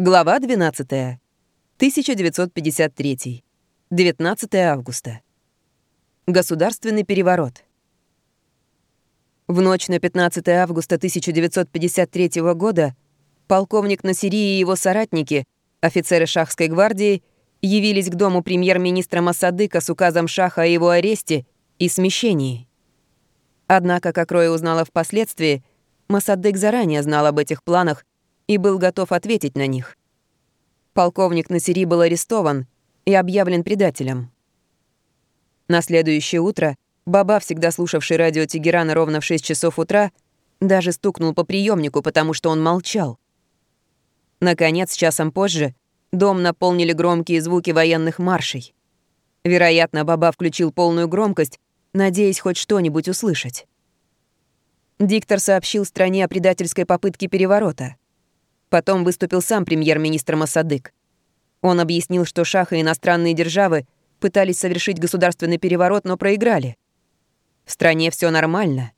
Глава 12. 1953. 19 августа. Государственный переворот. В ночь на 15 августа 1953 года полковник Насири и его соратники, офицеры шахской гвардии, явились к дому премьер-министра Масадыка с указом Шаха о его аресте и смещении. Однако, как Рой узнала впоследствии, Масадык заранее знал об этих планах и был готов ответить на них. Полковник Насири был арестован и объявлен предателем. На следующее утро Баба, всегда слушавший радио Тегерана ровно в 6 часов утра, даже стукнул по приемнику, потому что он молчал. Наконец, часом позже, дом наполнили громкие звуки военных маршей. Вероятно, Баба включил полную громкость, надеясь хоть что-нибудь услышать. Диктор сообщил стране о предательской попытке переворота — Потом выступил сам премьер-министр Масадык. Он объяснил, что Шах и иностранные державы пытались совершить государственный переворот, но проиграли. В стране все нормально.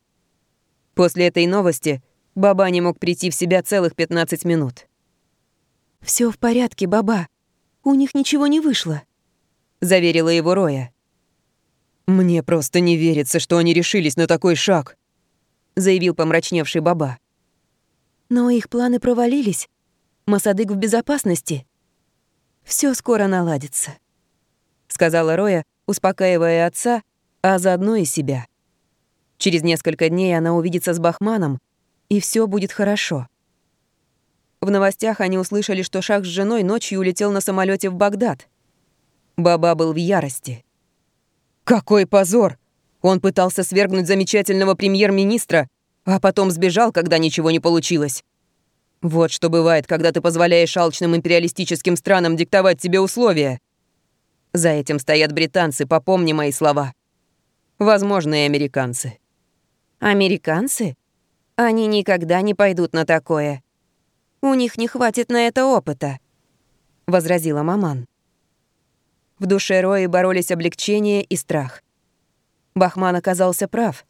После этой новости Баба не мог прийти в себя целых 15 минут. Все в порядке, Баба. У них ничего не вышло», — заверила его Роя. «Мне просто не верится, что они решились на такой шаг», — заявил помрачневший Баба. Но их планы провалились. Масадык в безопасности. Все скоро наладится», — сказала Роя, успокаивая отца, а заодно и себя. Через несколько дней она увидится с Бахманом, и все будет хорошо. В новостях они услышали, что Шах с женой ночью улетел на самолете в Багдад. Баба был в ярости. «Какой позор! Он пытался свергнуть замечательного премьер-министра, а потом сбежал, когда ничего не получилось. Вот что бывает, когда ты позволяешь алчным империалистическим странам диктовать тебе условия. За этим стоят британцы, попомни мои слова. Возможно, и американцы. Американцы? Они никогда не пойдут на такое. У них не хватит на это опыта, — возразила маман. В душе Рои боролись облегчение и страх. Бахман оказался прав —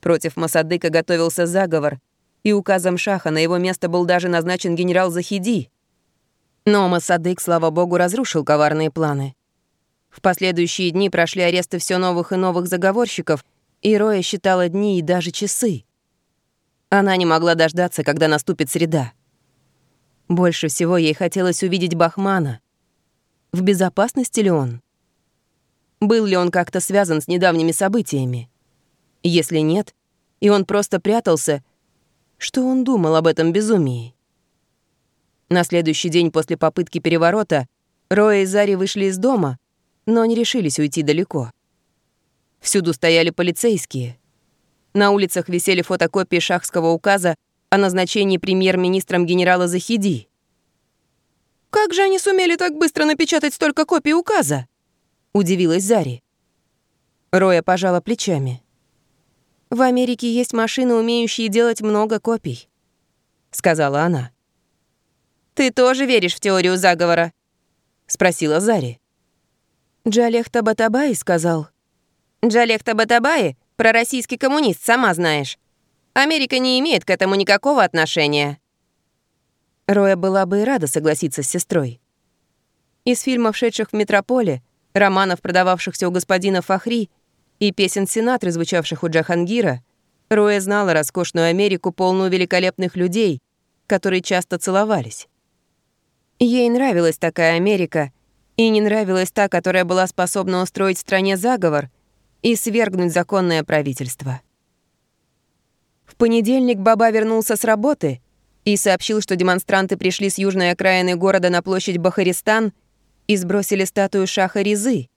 Против Масадыка готовился заговор, и указом Шаха на его место был даже назначен генерал Захиди. Но Масадык, слава богу, разрушил коварные планы. В последующие дни прошли аресты все новых и новых заговорщиков, и Роя считала дни и даже часы. Она не могла дождаться, когда наступит среда. Больше всего ей хотелось увидеть Бахмана. В безопасности ли он? Был ли он как-то связан с недавними событиями? Если нет, и он просто прятался, что он думал об этом безумии? На следующий день после попытки переворота Роя и Зари вышли из дома, но не решились уйти далеко. Всюду стояли полицейские. На улицах висели фотокопии шахского указа о назначении премьер-министром генерала Захиди. «Как же они сумели так быстро напечатать столько копий указа?» — удивилась Зари. Роя пожала плечами. В Америке есть машины, умеющие делать много копий», — сказала она. «Ты тоже веришь в теорию заговора?» — спросила Зари. Джалех Табатабай сказал. «Джалех Табатабай — пророссийский коммунист, сама знаешь. Америка не имеет к этому никакого отношения». Роя была бы и рада согласиться с сестрой. Из фильмов, шедших в метрополе, романов, продававшихся у господина Фахри, и песен Синатры, звучавших у Джахангира, Роя знала роскошную Америку, полную великолепных людей, которые часто целовались. Ей нравилась такая Америка, и не нравилась та, которая была способна устроить в стране заговор и свергнуть законное правительство. В понедельник Баба вернулся с работы и сообщил, что демонстранты пришли с южной окраины города на площадь Бахаристан и сбросили статую Шаха Ризы,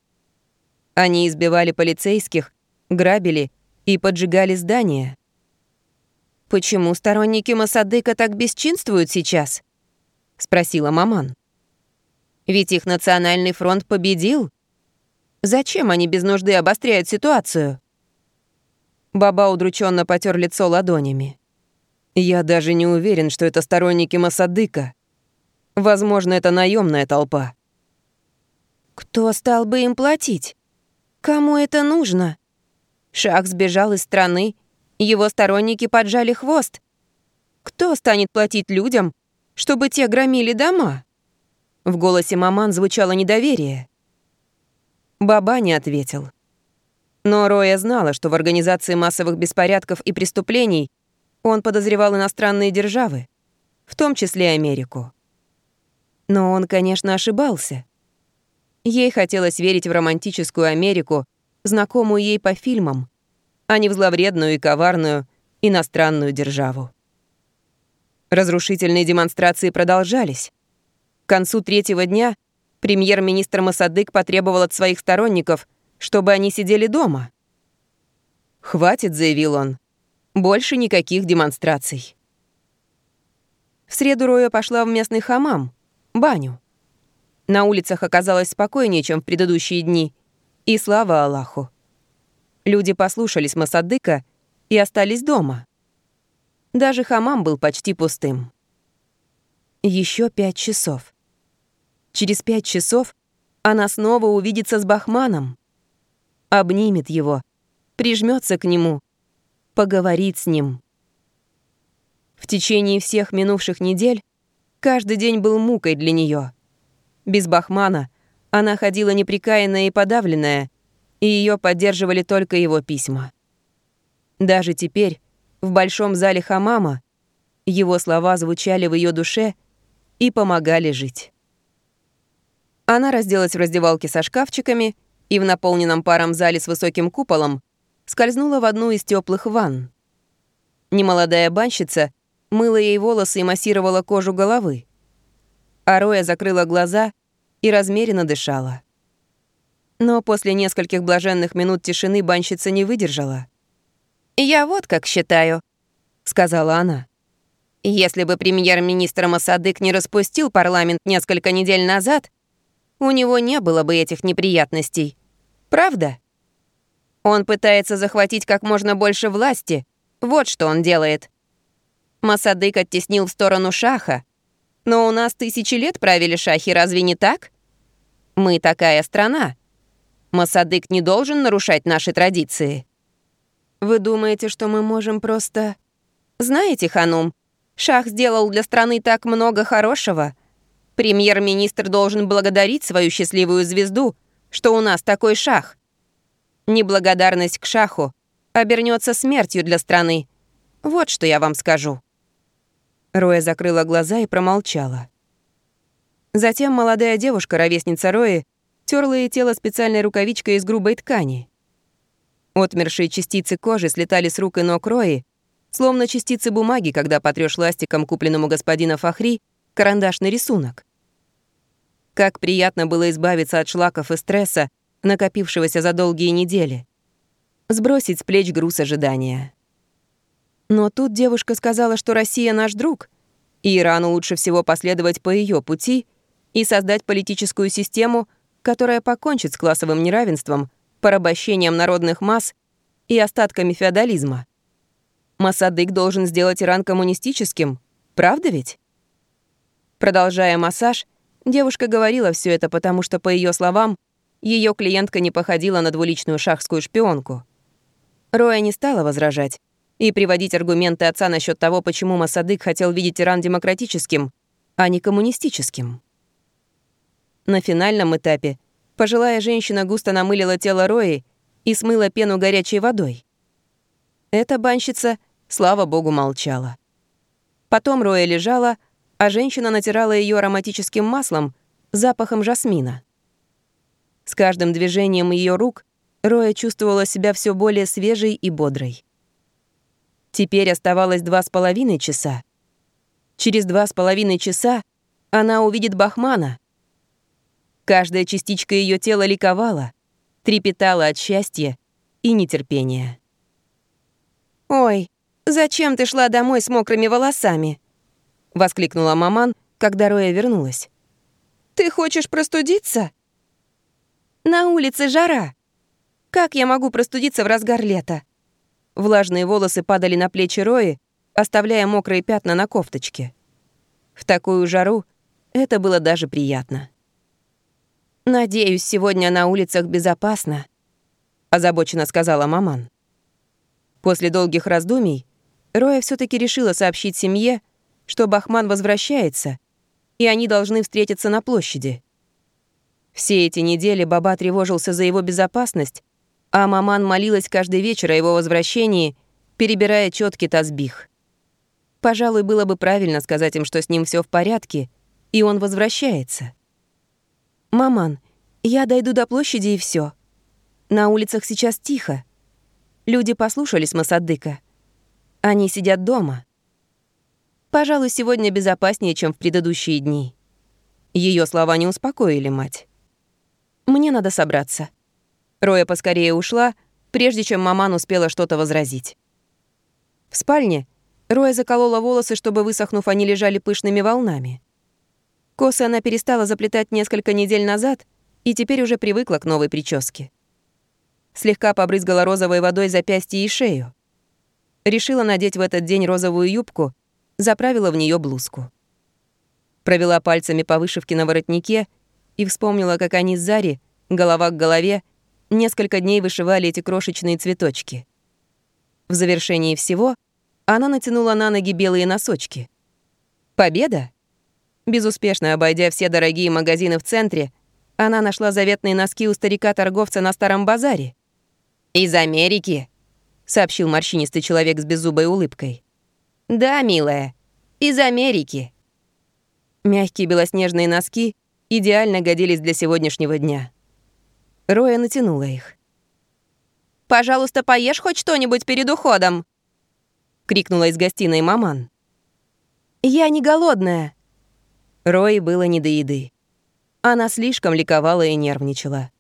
они избивали полицейских, грабили и поджигали здания. «Почему сторонники Масадыка так бесчинствуют сейчас?» — спросила маман. «Ведь их национальный фронт победил. Зачем они без нужды обостряют ситуацию?» Баба удрученно потер лицо ладонями. «Я даже не уверен, что это сторонники Масадыка. Возможно, это наемная толпа». «Кто стал бы им платить?» Кому это нужно? Шах сбежал из страны, его сторонники поджали хвост. Кто станет платить людям, чтобы те громили дома?» В голосе маман звучало недоверие. Баба не ответил. Но Роя знала, что в организации массовых беспорядков и преступлений он подозревал иностранные державы, в том числе Америку. Но он, конечно, ошибался. Ей хотелось верить в романтическую Америку, знакомую ей по фильмам, а не в зловредную и коварную иностранную державу. Разрушительные демонстрации продолжались. К концу третьего дня премьер-министр Масадык потребовал от своих сторонников, чтобы они сидели дома. «Хватит», — заявил он, — «больше никаких демонстраций». В среду Роя пошла в местный хамам, баню. На улицах оказалось спокойнее, чем в предыдущие дни, и слава Аллаху. Люди послушались Масадыка и остались дома. Даже хамам был почти пустым. Еще пять часов. Через пять часов она снова увидится с Бахманом. Обнимет его, прижмется к нему, поговорит с ним. В течение всех минувших недель каждый день был мукой для нее. Без Бахмана она ходила неприкаянная и подавленная, и ее поддерживали только его письма. Даже теперь, в большом зале хамама, его слова звучали в ее душе и помогали жить. Она разделась в раздевалке со шкафчиками и в наполненном паром зале с высоким куполом скользнула в одну из теплых ванн. Немолодая банщица мыла ей волосы и массировала кожу головы. Ароя закрыла глаза и размеренно дышала. Но после нескольких блаженных минут тишины банщица не выдержала. «Я вот как считаю», — сказала она. «Если бы премьер-министр Масадык не распустил парламент несколько недель назад, у него не было бы этих неприятностей. Правда? Он пытается захватить как можно больше власти. Вот что он делает. Масадык оттеснил в сторону шаха. Но у нас тысячи лет правили шахи, разве не так? Мы такая страна. Масадык не должен нарушать наши традиции. Вы думаете, что мы можем просто... Знаете, Ханум, Шах сделал для страны так много хорошего. Премьер-министр должен благодарить свою счастливую звезду, что у нас такой Шах. Неблагодарность к Шаху обернется смертью для страны. Вот что я вам скажу». Роя закрыла глаза и промолчала. Затем молодая девушка, ровесница Рои, терла ей тело специальной рукавичкой из грубой ткани. Отмершие частицы кожи слетали с рук и ног Рои, словно частицы бумаги, когда потрёшь ластиком купленному господина Фахри карандашный рисунок. Как приятно было избавиться от шлаков и стресса, накопившегося за долгие недели. Сбросить с плеч груз ожидания. Но тут девушка сказала, что Россия наш друг, и Ирану лучше всего последовать по ее пути и создать политическую систему, которая покончит с классовым неравенством — порабощением народных масс и остатками феодализма. Масадык должен сделать Иран коммунистическим, правда ведь? Продолжая массаж, девушка говорила все это, потому что, по ее словам, ее клиентка не походила на двуличную шахскую шпионку. Роя не стала возражать и приводить аргументы отца насчет того, почему Масадык хотел видеть Иран демократическим, а не коммунистическим. На финальном этапе Пожилая женщина густо намылила тело Рои и смыла пену горячей водой. Эта банщица, слава богу, молчала. Потом Роя лежала, а женщина натирала ее ароматическим маслом, запахом жасмина. С каждым движением ее рук Роя чувствовала себя все более свежей и бодрой. Теперь оставалось два с половиной часа. Через два с половиной часа она увидит Бахмана, Каждая частичка ее тела ликовала, трепетала от счастья и нетерпения. «Ой, зачем ты шла домой с мокрыми волосами?» — воскликнула маман, когда Роя вернулась. «Ты хочешь простудиться?» «На улице жара. Как я могу простудиться в разгар лета?» Влажные волосы падали на плечи Рои, оставляя мокрые пятна на кофточке. В такую жару это было даже приятно. «Надеюсь, сегодня на улицах безопасно», — озабоченно сказала маман. После долгих раздумий Роя все таки решила сообщить семье, что Бахман возвращается, и они должны встретиться на площади. Все эти недели Баба тревожился за его безопасность, а Маман молилась каждый вечер о его возвращении, перебирая четки Тазбих. Пожалуй, было бы правильно сказать им, что с ним все в порядке, и он возвращается. «Маман, я дойду до площади и все. На улицах сейчас тихо. Люди послушались Масадыка. Они сидят дома. Пожалуй, сегодня безопаснее, чем в предыдущие дни». Ее слова не успокоили мать. «Мне надо собраться». Роя поскорее ушла, прежде чем маман успела что-то возразить. В спальне Роя заколола волосы, чтобы, высохнув, они лежали пышными волнами. Косы она перестала заплетать несколько недель назад и теперь уже привыкла к новой прическе. Слегка побрызгала розовой водой запястье и шею. Решила надеть в этот день розовую юбку, заправила в нее блузку. Провела пальцами по вышивке на воротнике и вспомнила, как они с Зари, голова к голове, несколько дней вышивали эти крошечные цветочки. В завершении всего она натянула на ноги белые носочки. Победа? Безуспешно обойдя все дорогие магазины в центре, она нашла заветные носки у старика-торговца на старом базаре. «Из Америки», — сообщил морщинистый человек с беззубой улыбкой. «Да, милая, из Америки». Мягкие белоснежные носки идеально годились для сегодняшнего дня. Роя натянула их. «Пожалуйста, поешь хоть что-нибудь перед уходом!» — крикнула из гостиной маман. «Я не голодная!» Рои было не до еды. Она слишком ликовала и нервничала.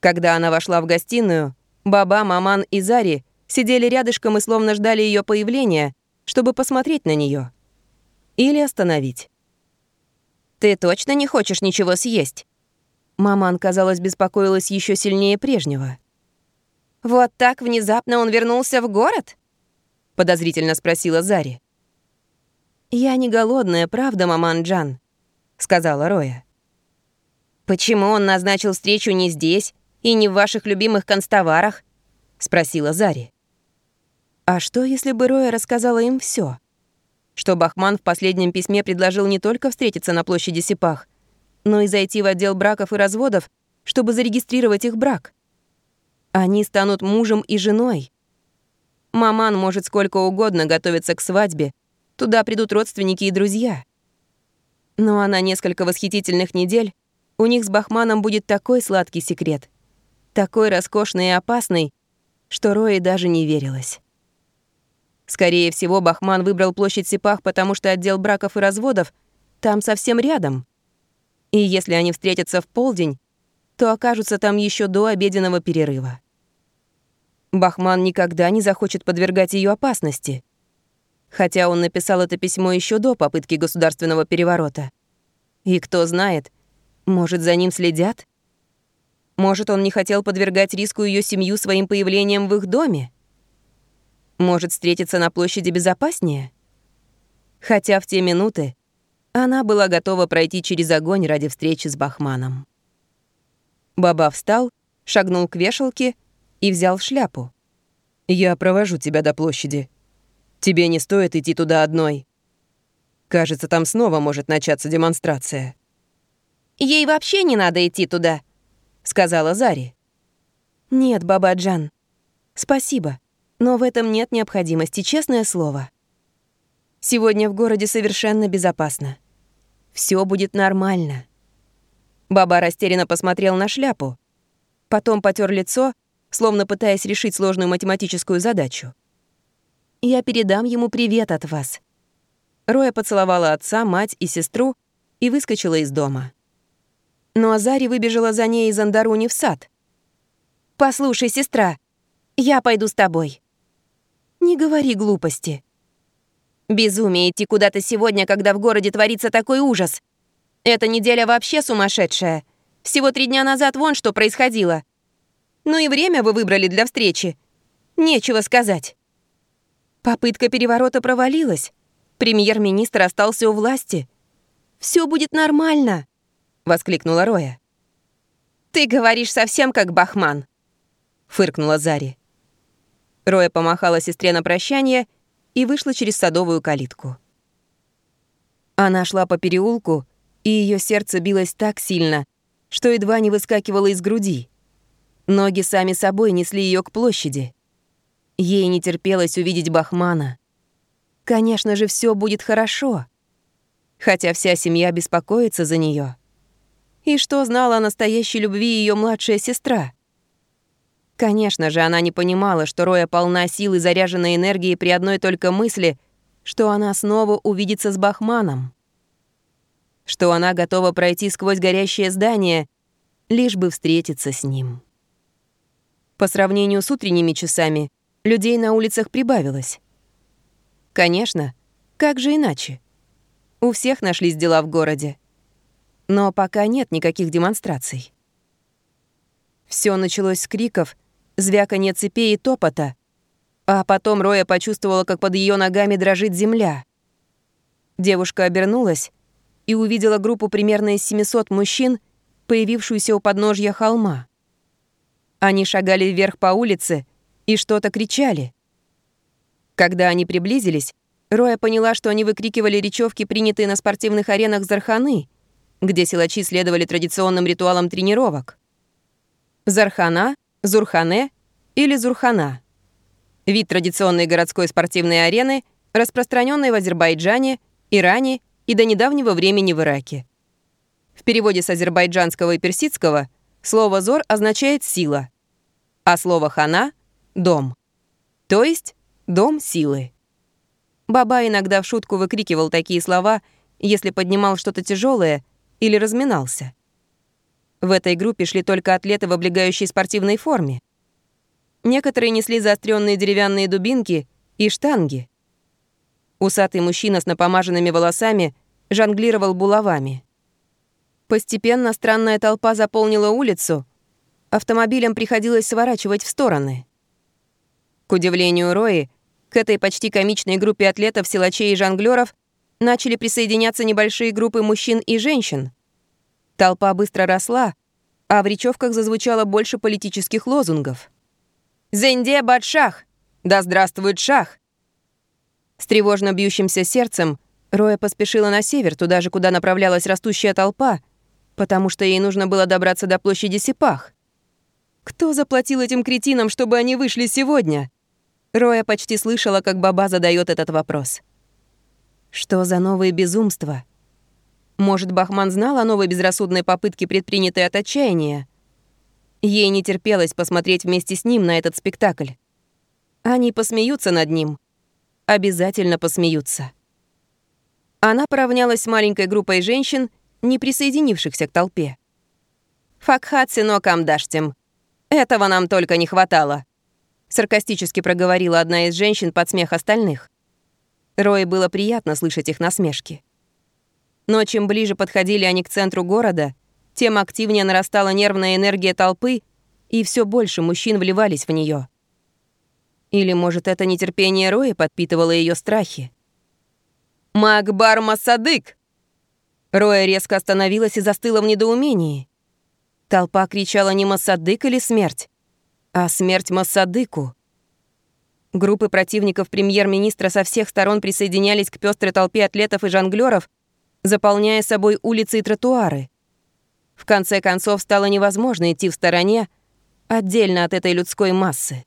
Когда она вошла в гостиную, Баба, Маман и Зари сидели рядышком и словно ждали ее появления, чтобы посмотреть на нее Или остановить. «Ты точно не хочешь ничего съесть?» Маман, казалось, беспокоилась еще сильнее прежнего. «Вот так внезапно он вернулся в город?» — подозрительно спросила Зари. «Я не голодная, правда, маман Джан?» — сказала Роя. «Почему он назначил встречу не здесь и не в ваших любимых констоварах?» — спросила Зари. А что, если бы Роя рассказала им все? Что Бахман в последнем письме предложил не только встретиться на площади Сипах, но и зайти в отдел браков и разводов, чтобы зарегистрировать их брак. Они станут мужем и женой. Маман может сколько угодно готовиться к свадьбе, туда придут родственники и друзья. А на несколько восхитительных недель у них с Бахманом будет такой сладкий секрет, такой роскошный и опасный, что Рои даже не верилась. Скорее всего, Бахман выбрал площадь Сипах, потому что отдел браков и разводов там совсем рядом. И если они встретятся в полдень, то окажутся там еще до обеденного перерыва. Бахман никогда не захочет подвергать ее опасности. Хотя он написал это письмо еще до попытки государственного переворота. И кто знает, может, за ним следят? Может, он не хотел подвергать риску ее семью своим появлением в их доме? Может, встретиться на площади безопаснее? Хотя в те минуты она была готова пройти через огонь ради встречи с Бахманом. Баба встал, шагнул к вешалке и взял шляпу. «Я провожу тебя до площади. Тебе не стоит идти туда одной. Кажется, там снова может начаться демонстрация». «Ей вообще не надо идти туда», — сказала Зари. «Нет, Баба Джан. Спасибо, но в этом нет необходимости, честное слово. Сегодня в городе совершенно безопасно. Все будет нормально». Баба растерянно посмотрел на шляпу. Потом потер лицо, словно пытаясь решить сложную математическую задачу. «Я передам ему привет от вас». Роя поцеловала отца, мать и сестру и выскочила из дома. Но Азари выбежала за ней из Андаруни в сад. «Послушай, сестра, я пойду с тобой». «Не говори глупости». «Безумие идти куда-то сегодня, когда в городе творится такой ужас. Эта неделя вообще сумасшедшая. Всего три дня назад вон что происходило. Ну и время вы выбрали для встречи. Нечего сказать». Попытка переворота провалилась. Премьер-министр остался у власти. Все будет нормально воскликнула Роя. «Ты говоришь совсем как Бахман», — фыркнула Зари. Роя помахала сестре на прощание и вышла через садовую калитку. Она шла по переулку, и ее сердце билось так сильно, что едва не выскакивало из груди. Ноги сами собой несли ее к площади. Ей не терпелось увидеть Бахмана. Конечно же, все будет хорошо. Хотя вся семья беспокоится за нее. И что знала о настоящей любви ее младшая сестра? Конечно же, она не понимала, что Роя полна сил и заряженной энергией при одной только мысли, что она снова увидится с Бахманом. Что она готова пройти сквозь горящее здание, лишь бы встретиться с ним. По сравнению с утренними часами, людей на улицах прибавилось. Конечно, как же иначе? У всех нашлись дела в городе. Но пока нет никаких демонстраций. Все началось с криков — звяканье цепей и топота. А потом Роя почувствовала, как под ее ногами дрожит земля. Девушка обернулась и увидела группу примерно из 700 мужчин, появившуюся у подножья холма. Они шагали вверх по улице и что-то кричали. Когда они приблизились, Роя поняла, что они выкрикивали речевки, принятые на спортивных аренах Зарханы, где силачи следовали традиционным ритуалам тренировок. Зархана — Зурхане или Зурхана. Вид традиционной городской спортивной арены, распространенной в Азербайджане, Иране и до недавнего времени в Ираке. В переводе с азербайджанского и персидского слово «зор» означает «сила», а слово «хана» — «дом», то есть «дом силы». Баба иногда в шутку выкрикивал такие слова, если поднимал что-то тяжелое или разминался. В этой группе шли только атлеты в облегающей спортивной форме. Некоторые несли заостренные деревянные дубинки и штанги. Усатый мужчина с напомаженными волосами жонглировал булавами. Постепенно странная толпа заполнила улицу. Автомобилям приходилось сворачивать в стороны. К удивлению Рои, к этой почти комичной группе атлетов, силачей и жонглёров начали присоединяться небольшие группы мужчин и женщин. Толпа быстро росла, а в речевках зазвучало больше политических лозунгов. «Зенде Бадшах! Да здравствует Шах!» С тревожно бьющимся сердцем Роя поспешила на север, туда же, куда направлялась растущая толпа, потому что ей нужно было добраться до площади Сипах. Кто заплатил этим кретинам, чтобы они вышли сегодня? Роя почти слышала, как Баба задает этот вопрос. Что за новые безумства? Может, Бахман знал о новой безрассудной попытке, предпринятой от отчаяния? Ей не терпелось посмотреть вместе с ним на этот спектакль. Они посмеются над ним. Обязательно посмеются. Она поравнялась с маленькой группой женщин, не присоединившихся к толпе. «Факхат сынок амдаштем. Этого нам только не хватало», — саркастически проговорила одна из женщин под смех остальных. Рой было приятно слышать их насмешки. Но чем ближе подходили они к центру города, тем активнее нарастала нервная энергия толпы, и все больше мужчин вливались в нее. Или, может, это нетерпение Рои подпитывало ее страхи? «Макбар Масадык!» Роя резко остановилась и застыла в недоумении. Толпа кричала не «Масадык» или «Смерть», а «Смерть Масадыку». Группы противников премьер-министра со всех сторон присоединялись к пестрой толпе атлетов и жонглеров, заполняя собой улицы и тротуары. В конце концов, стало невозможно идти в стороне, отдельно от этой людской массы.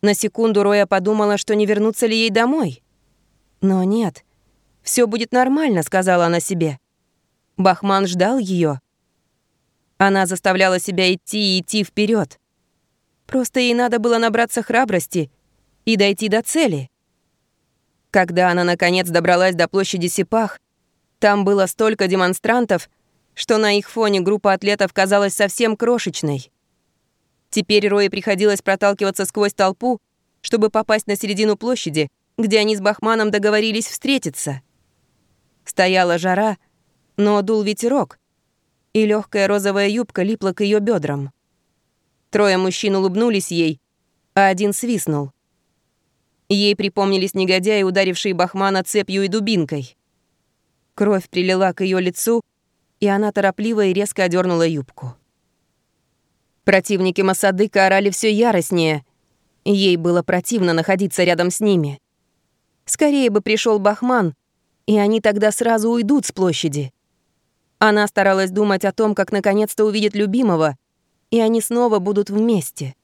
На секунду Роя подумала, что не вернуться ли ей домой. Но нет, все будет нормально, сказала она себе. Бахман ждал ее. Она заставляла себя идти и идти вперед. Просто ей надо было набраться храбрости и дойти до цели. Когда она, наконец, добралась до площади Сипах, там было столько демонстрантов, что на их фоне группа атлетов казалась совсем крошечной. Теперь Рое приходилось проталкиваться сквозь толпу, чтобы попасть на середину площади, где они с Бахманом договорились встретиться. Стояла жара, но дул ветерок, и легкая розовая юбка липла к ее бедрам. Трое мужчин улыбнулись ей, а один свистнул. Ей припомнились негодяи, ударившие Бахмана цепью и дубинкой. Кровь прилила к ее лицу, и она торопливо и резко одернула юбку. Противники Масадыка орали все яростнее. Ей было противно находиться рядом с ними. Скорее бы пришел Бахман, И они тогда сразу уйдут с площади. Она старалась думать о том, как наконец-то увидит любимого, и они снова будут вместе.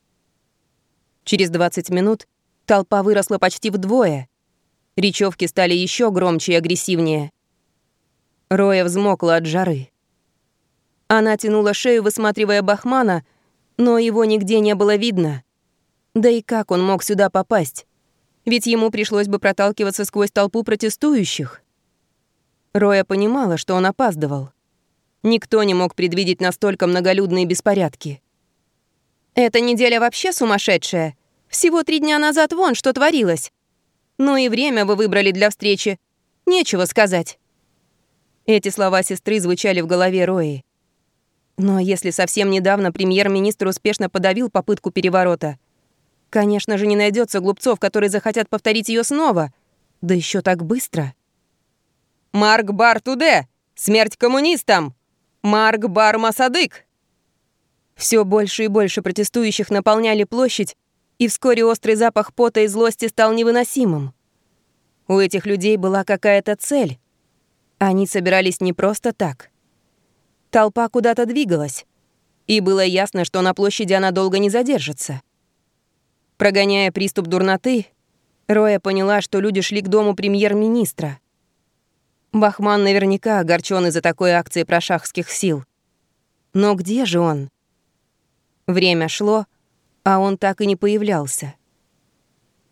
Через 20 минут толпа выросла почти вдвое. Речевки стали еще громче и агрессивнее. Роя взмокла от жары. Она тянула шею, высматривая Бахмана, но его нигде не было видно. Да и как он мог сюда попасть? Ведь ему пришлось бы проталкиваться сквозь толпу протестующих. Роя понимала, что он опаздывал. Никто не мог предвидеть настолько многолюдные беспорядки. «Эта неделя вообще сумасшедшая. Всего три дня назад вон что творилось. Ну и время вы выбрали для встречи. Нечего сказать». Эти слова сестры звучали в голове Рои. Но если совсем недавно премьер-министр успешно подавил попытку переворота, конечно же, не найдется глупцов, которые захотят повторить ее снова, да еще так быстро. «Марк Бар-Туде! Смерть коммунистам! Марк Бар-Масадык!» Все больше и больше протестующих наполняли площадь, и вскоре острый запах пота и злости стал невыносимым. У этих людей была какая-то цель. Они собирались не просто так — Толпа куда-то двигалась, и было ясно, что на площади она долго не задержится. Прогоняя приступ дурноты, Роя поняла, что люди шли к дому премьер-министра. Бахман наверняка огорчен из-за такой акции прошахских сил. Но где же он? Время шло, а он так и не появлялся.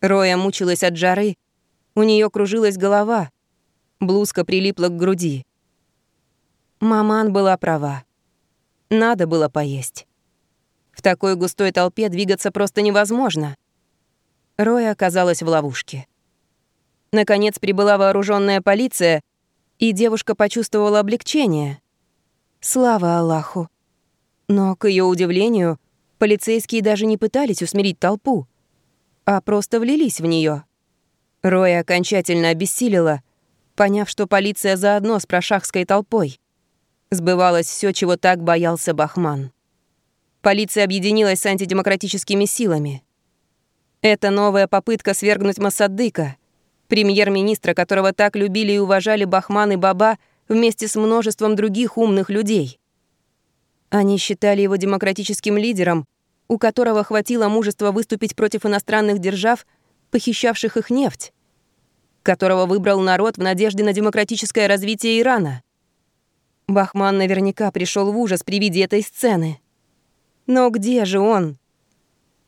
Роя мучилась от жары, у нее кружилась голова, блузка прилипла к груди. Маман была права. Надо было поесть. В такой густой толпе двигаться просто невозможно. Роя оказалась в ловушке. Наконец прибыла вооруженная полиция, и девушка почувствовала облегчение. Слава Аллаху. Но, к ее удивлению, полицейские даже не пытались усмирить толпу, а просто влились в нее. Роя окончательно обессилила, поняв, что полиция заодно с прошахской толпой. Сбывалось все, чего так боялся Бахман. Полиция объединилась с антидемократическими силами. Это новая попытка свергнуть Масадыка, премьер-министра, которого так любили и уважали Бахман и Баба вместе с множеством других умных людей. Они считали его демократическим лидером, у которого хватило мужества выступить против иностранных держав, похищавших их нефть, которого выбрал народ в надежде на демократическое развитие Ирана. Бахман наверняка пришел в ужас при виде этой сцены. Но где же он?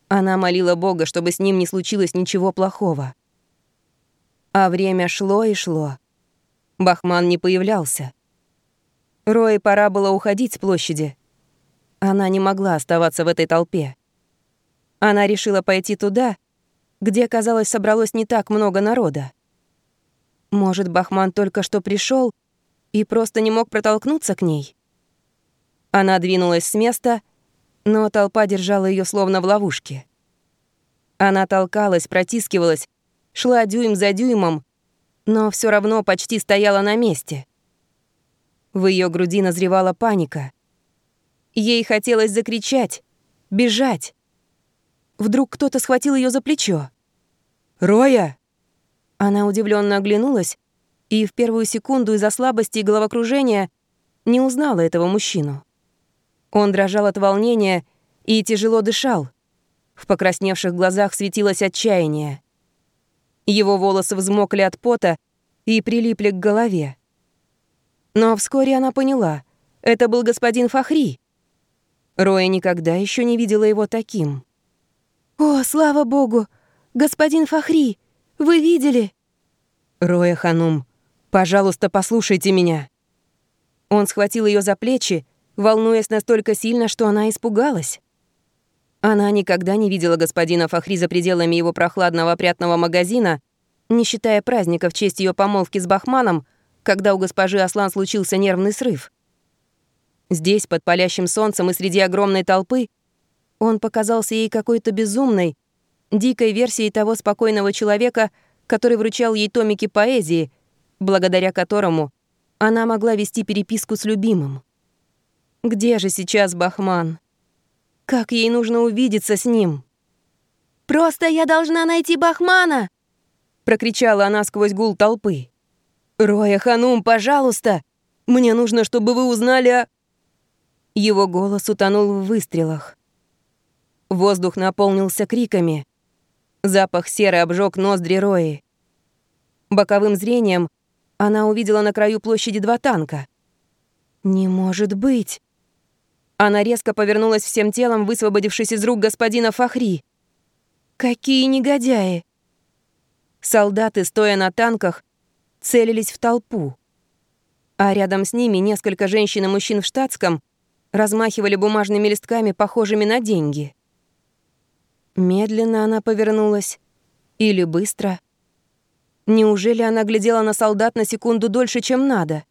Она молила Бога, чтобы с ним не случилось ничего плохого. А время шло и шло. Бахман не появлялся. Рой пора было уходить с площади. Она не могла оставаться в этой толпе. Она решила пойти туда, где, казалось, собралось не так много народа. Может, Бахман только что пришел и просто не мог протолкнуться к ней. Она двинулась с места, но толпа держала ее словно в ловушке. Она толкалась, протискивалась, шла дюйм за дюймом, но все равно почти стояла на месте. В ее груди назревала паника. Ей хотелось закричать, бежать. Вдруг кто-то схватил ее за плечо. «Роя!» Она удивленно оглянулась и в первую секунду из-за слабости и головокружения не узнала этого мужчину. Он дрожал от волнения и тяжело дышал. В покрасневших глазах светилось отчаяние. Его волосы взмокли от пота и прилипли к голове. Но вскоре она поняла, это был господин Фахри. Роя никогда еще не видела его таким. «О, слава богу! Господин Фахри, вы видели?» «Роя Ханум, Пожалуйста, послушайте меня». Он схватил ее за плечи, волнуясь настолько сильно, что она испугалась. Она никогда не видела господина Фахри за пределами его прохладного опрятного магазина, не считая праздника в честь ее помолвки с Бахманом, когда у госпожи Аслан случился нервный срыв. Здесь, под палящим солнцем и среди огромной толпы, он показался ей какой-то безумной, дикой версией того спокойного человека, который вручал ей томики поэзии — благодаря которому она могла вести переписку с любимым. Где же сейчас Бахман? Как ей нужно увидеться с ним? «Просто я должна найти Бахмана!» — прокричала она сквозь гул толпы. «Роя Ханум, пожалуйста! Мне нужно, чтобы вы узнали о...» Его голос утонул в выстрелах. Воздух наполнился криками. Запах серы обжег ноздри Рои. Боковым зрением она увидела на краю площади два танка. «Не может быть!» Она резко повернулась всем телом, высвободившись из рук господина Фахри. «Какие негодяи!» Солдаты, стоя на танках, целились в толпу. А рядом с ними несколько женщин и мужчин в штатском размахивали бумажными листками, похожими на деньги. Медленно она повернулась. Или быстро. Неужели она глядела на солдат на секунду дольше, чем надо?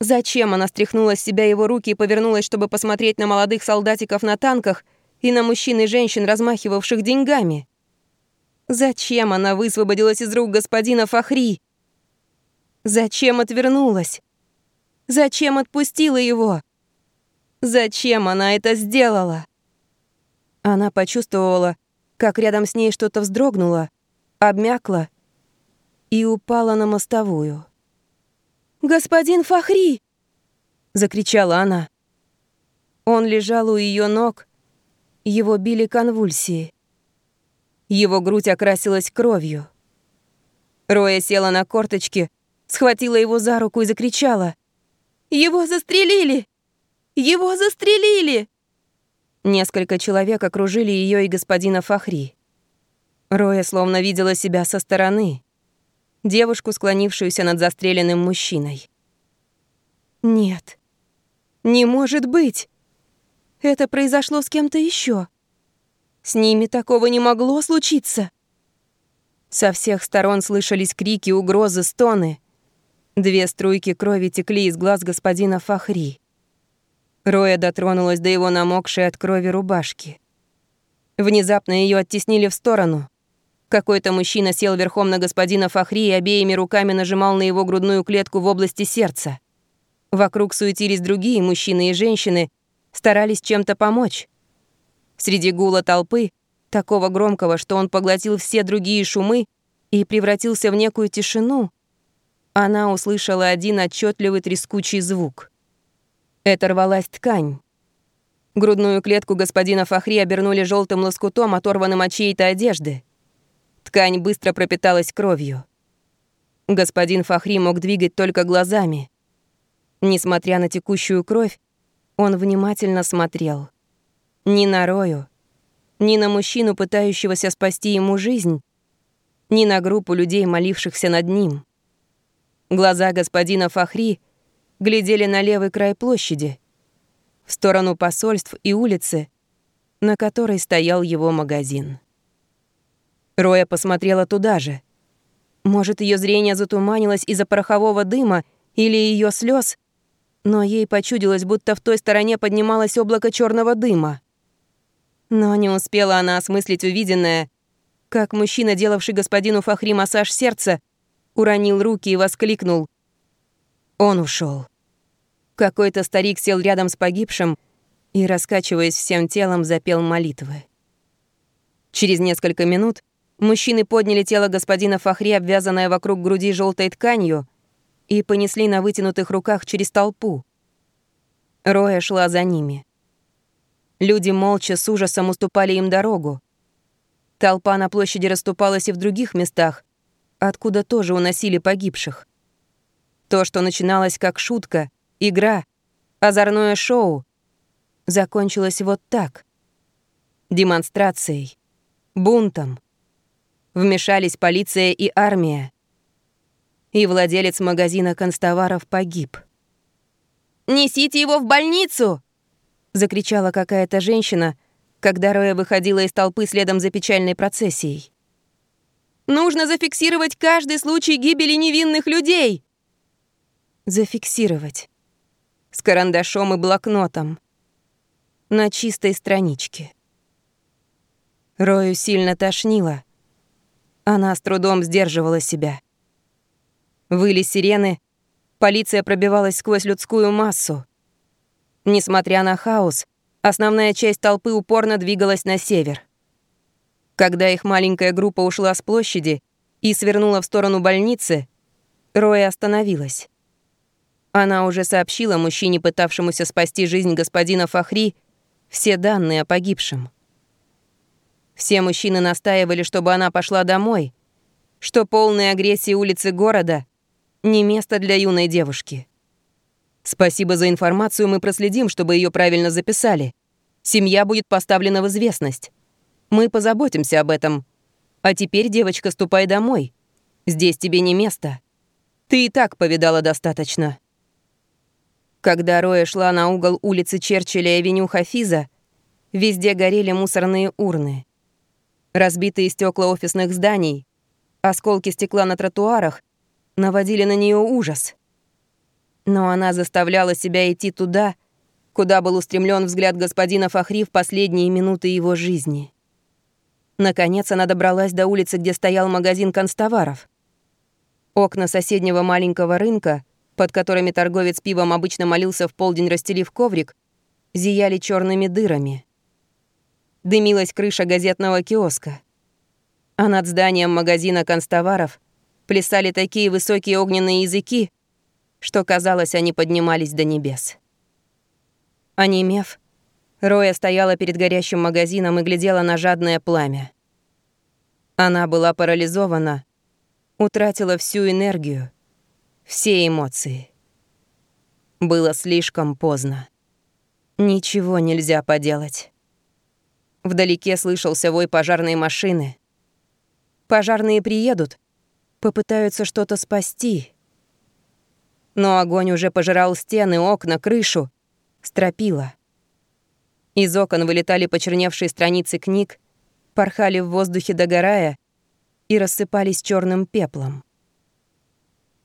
Зачем она стряхнула с себя его руки и повернулась, чтобы посмотреть на молодых солдатиков на танках и на мужчин и женщин, размахивавших деньгами? Зачем она высвободилась из рук господина Фахри? Зачем отвернулась? Зачем отпустила его? Зачем она это сделала? Она почувствовала, как рядом с ней что-то вздрогнуло, обмякло и упала на мостовую. «Господин Фахри!» — закричала она. Он лежал у ее ног, его били конвульсии. Его грудь окрасилась кровью. Роя села на корточки, схватила его за руку и закричала. «Его застрелили! Его застрелили!» Несколько человек окружили ее и господина Фахри. Роя словно видела себя со стороны. Девушку, склонившуюся над застреленным мужчиной. «Нет, не может быть! Это произошло с кем-то еще. С ними такого не могло случиться!» Со всех сторон слышались крики, угрозы, стоны. Две струйки крови текли из глаз господина Фахри. Роя дотронулась до его намокшей от крови рубашки. Внезапно ее оттеснили в сторону. Какой-то мужчина сел верхом на господина Фахри и обеими руками нажимал на его грудную клетку в области сердца. Вокруг суетились другие мужчины и женщины, старались чем-то помочь. Среди гула толпы, такого громкого, что он поглотил все другие шумы и превратился в некую тишину, она услышала один отчетливый трескучий звук — это рвалась ткань. Грудную клетку господина Фахри обернули желтым лоскутом, оторванным от чьей-то одежды. Ткань быстро пропиталась кровью. Господин Фахри мог двигать только глазами. Несмотря на текущую кровь, он внимательно смотрел. Ни на Рою, ни на мужчину, пытающегося спасти ему жизнь, ни на группу людей, молившихся над ним. Глаза господина Фахри глядели на левый край площади, в сторону посольств и улицы, на которой стоял его магазин. Роя посмотрела туда же. Может, ее зрение затуманилось из-за порохового дыма или ее слез, но ей почудилось, будто в той стороне поднималось облако черного дыма. Но не успела она осмыслить увиденное, как мужчина, делавший господину Фахри массаж сердца, уронил руки и воскликнул — он ушел. Какой-то старик сел рядом с погибшим и, раскачиваясь всем телом, запел молитвы. Через несколько минут мужчины подняли тело господина Фахри, обвязанное вокруг груди желтой тканью, и понесли на вытянутых руках через толпу. Роя шла за ними. Люди молча с ужасом уступали им дорогу. Толпа на площади расступалась и в других местах, откуда тоже уносили погибших. То, что начиналось как шутка, игра, озорное шоу, закончилось вот так. Демонстрацией, бунтом. Вмешались полиция и армия. И владелец магазина констоваров погиб. «Несите его в больницу!» — закричала какая-то женщина, когда Роя выходила из толпы следом за печальной процессией. «Нужно зафиксировать каждый случай гибели невинных людей!» Зафиксировать. С карандашом и блокнотом. На чистой страничке. Рою сильно тошнило. Она с трудом сдерживала себя. Выли сирены, полиция пробивалась сквозь людскую массу. Несмотря на хаос, основная часть толпы упорно двигалась на север. Когда их маленькая группа ушла с площади и свернула в сторону больницы, Роя остановилась. Она уже сообщила мужчине, пытавшемуся спасти жизнь господина Фахри, все данные о погибшем. Все мужчины настаивали, чтобы она пошла домой, что полные агрессии улицы города — не место для юной девушки. Спасибо за информацию, мы проследим, чтобы ее правильно записали. Семья будет поставлена в известность. Мы позаботимся об этом. А теперь, девочка, ступай домой. Здесь тебе не место. Ты и так повидала достаточно. Когда Роя шла на угол улицы Черчилля и авеню Хафиза, везде горели мусорные урны. Разбитые стекла офисных зданий, осколки стекла на тротуарах наводили на нее ужас. Но она заставляла себя идти туда, куда был устремлен взгляд господина Фахри в последние минуты его жизни. Наконец она добралась до улицы, где стоял магазин констоваров. Окна соседнего маленького рынка под которыми торговец пивом обычно молился в полдень, расстелив коврик, зияли черными дырами. Дымилась крыша газетного киоска. А над зданием магазина констоваров плясали такие высокие огненные языки, что, казалось, они поднимались до небес. Онемев, Роя стояла перед горящим магазином и глядела на жадное пламя. Она была парализована, утратила всю энергию — все эмоции. Было слишком поздно. Ничего нельзя поделать. Вдалеке слышался вой пожарной машины. Пожарные приедут, попытаются что-то спасти. Но огонь уже пожирал стены, окна, крышу, стропила. Из окон вылетали почерневшие страницы книг, порхали в воздухе догорая и рассыпались черным пеплом.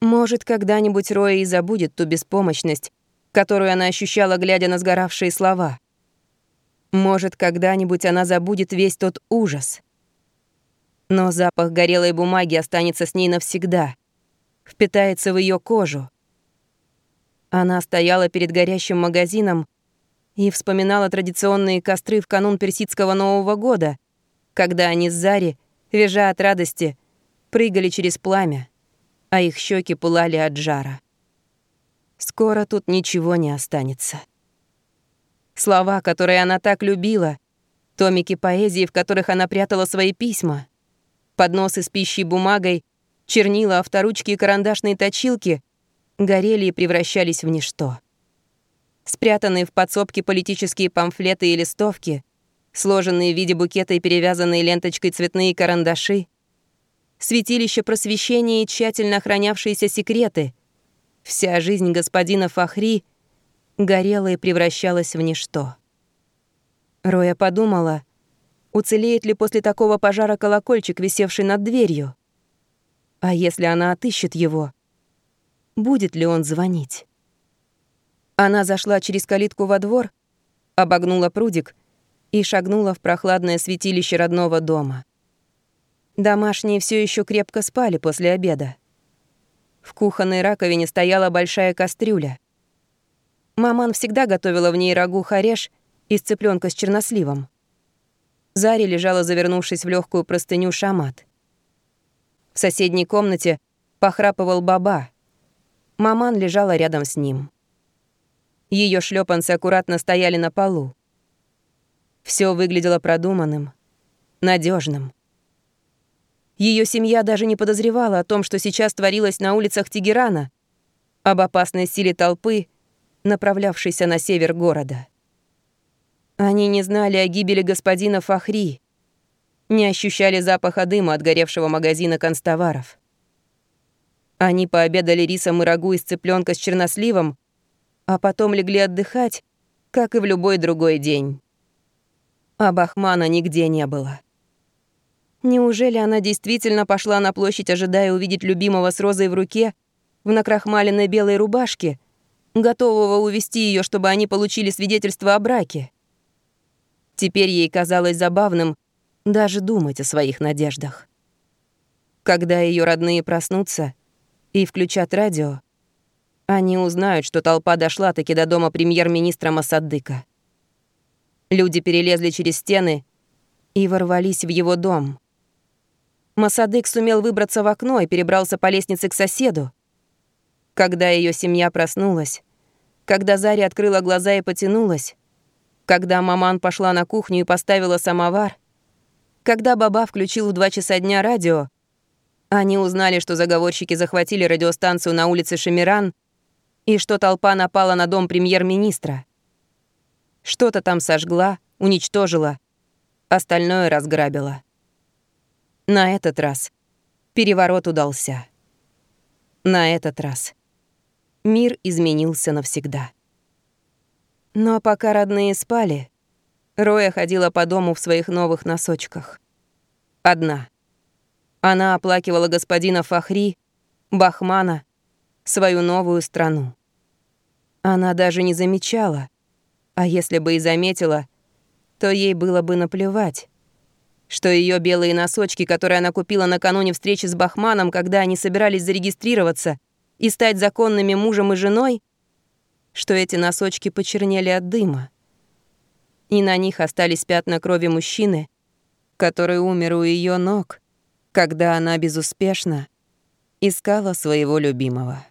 Может, когда-нибудь Роя и забудет ту беспомощность, которую она ощущала, глядя на сгоравшие слова. Может, когда-нибудь она забудет весь тот ужас. Но запах горелой бумаги останется с ней навсегда, впитается в ее кожу. Она стояла перед горящим магазином и вспоминала традиционные костры в канун персидского Нового года, когда они с Зари, вяжа от радости, прыгали через пламя а их щеки пылали от жара. Скоро тут ничего не останется. Слова, которые она так любила, томики поэзии, в которых она прятала свои письма, подносы с пищей бумагой, чернила, авторучки и карандашные точилки горели и превращались в ничто. Спрятанные в подсобке политические памфлеты и листовки, сложенные в виде букета и перевязанные ленточкой цветные карандаши, святилище просвещения и тщательно охранявшиеся секреты. Вся жизнь господина Фахри горела и превращалась в ничто. Роя подумала, уцелеет ли после такого пожара колокольчик, висевший над дверью. А если она отыщет его, будет ли он звонить? Она зашла через калитку во двор, обогнула прудик и шагнула в прохладное святилище родного дома. Домашние все еще крепко спали после обеда. В кухонной раковине стояла большая кастрюля. Маман всегда готовила в ней рагу хареш из цыпленка с черносливом. Зари лежала, завернувшись в легкую простыню шамат. В соседней комнате похрапывал баба. Маман лежала рядом с ним. Ее шлепанцы аккуратно стояли на полу. Все выглядело продуманным, надежным. Ее семья даже не подозревала о том, что сейчас творилось на улицах Тегерана, об опасной силе толпы, направлявшейся на север города. Они не знали о гибели господина Фахри, не ощущали запаха дыма от горевшего магазина констоваров. Они пообедали рисом и рагу из цыпленка с черносливом, а потом легли отдыхать, как и в любой другой день. А Бахмана нигде не было. Неужели она действительно пошла на площадь, ожидая увидеть любимого с розой в руке, в накрахмаленной белой рубашке, готового увести ее, чтобы они получили свидетельство о браке? Теперь ей казалось забавным даже думать о своих надеждах. Когда ее родные проснутся и включат радио, они узнают, что толпа дошла таки до дома премьер-министра Масаддыка. Люди перелезли через стены и ворвались в его дом — Масадык сумел выбраться в окно и перебрался по лестнице к соседу. Когда ее семья проснулась, когда Заря открыла глаза и потянулась, когда маман пошла на кухню и поставила самовар, когда баба включил в два часа дня радио, они узнали, что заговорщики захватили радиостанцию на улице Шамиран и что толпа напала на дом премьер-министра. Что-то там сожгла, уничтожила, остальное разграбила. На этот раз переворот удался. На этот раз мир изменился навсегда. Но пока родные спали, Роя ходила по дому в своих новых носочках. Одна. Она оплакивала господина Фахри, Бахмана, свою новую страну. Она даже не замечала, а если бы и заметила, то ей было бы наплевать, что ее белые носочки, которые она купила накануне встречи с Бахманом, когда они собирались зарегистрироваться и стать законными мужем и женой, что эти носочки почернели от дыма. И на них остались пятна крови мужчины, который умер у ее ног, когда она безуспешно искала своего любимого.